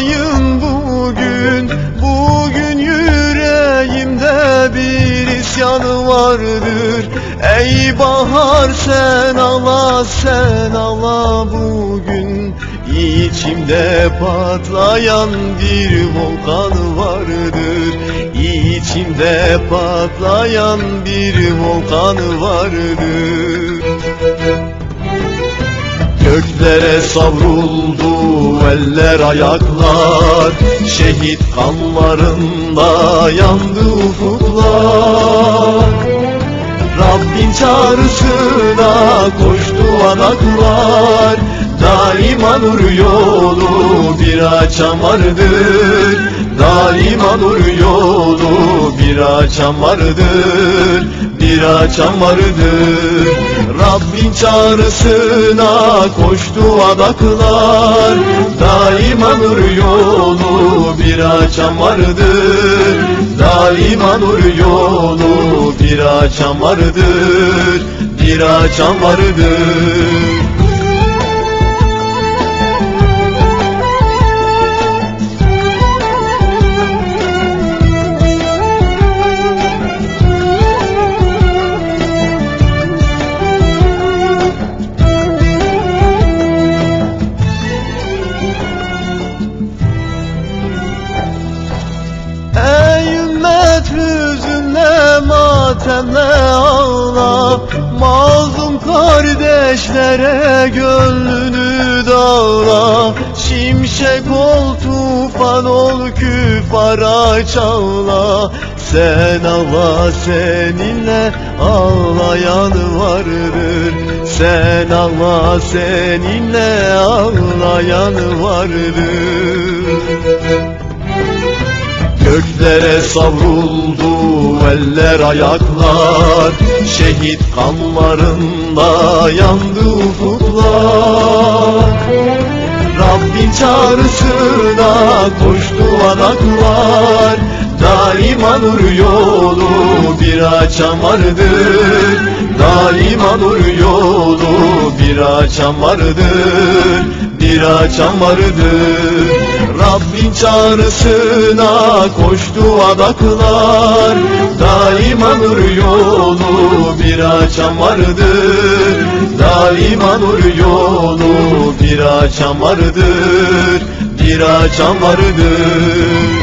yanayım bugün Bugün yüreğimde bir isyanı vardır. Ey bahar sen ala sen ala bugün. İçimde patlayan bir volkan vardır. İçimde patlayan bir volkan vardır. Göklere savruldu eller ayaklar. Şehit kanlarında yandı ufuklar. Rabbin çağrısına koştu anaklar. Daima nur yolu bir açan vardır. Daima nur yolu bir açan vardır. Bir açan vardır Rabbin çağrısına koştu adaklar. Daima nur yolu bir açan vardır. Daima nur yolu bir açan vardır. Bir açan vardır matemle ağla Mazlum kardeşlere gönlünü dağla. Şimşek ol tufan ol küfara çağla. Sen ağla seninle ağlayan vardır Sen ağla seninle ağlayan vardır Göklere savruldu eller ayaklar. Şehit kanlarında yandı ufuklar Rabbin çağrısına koştu anaklar. Daima nur yolu bir açan vardır. Daima nur yolu bir açan vardır. Bir açan vardır Rabbin çağrısına koştu adaklar. Daima nur yolu bir açan vardır. Daima nur yolu bir açan vardır. Bir açan vardır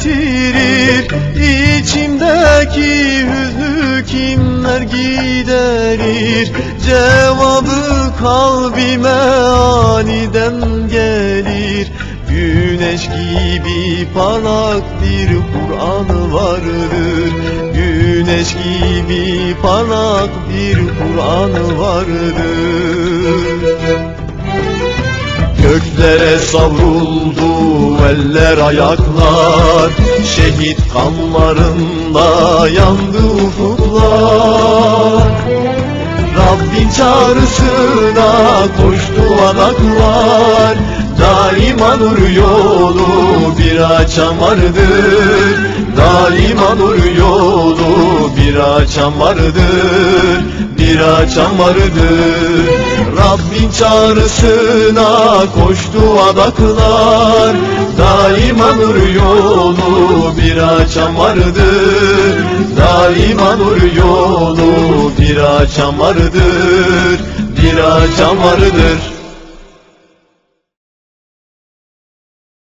getirir. İçimdeki hüznü kimler giderir? Cevabı kalbime aniden gelir. Güneş gibi parlak bir Kur'an vardır. Güneş gibi parlak bir Kur'an vardır Göklere savruldu eller ayaklar. Şehit kanlarında yandı ufuklar. Rabbin çağrısına koştu anaklar Daima nur yolu bir açan vardır. Daima nur yolu bir açan vardır Bir açan vardır Rabbin çağrısına koştu adaklar. Daima nur yolu bir açan vardır Daima nur yolu vardır Bir açan vardır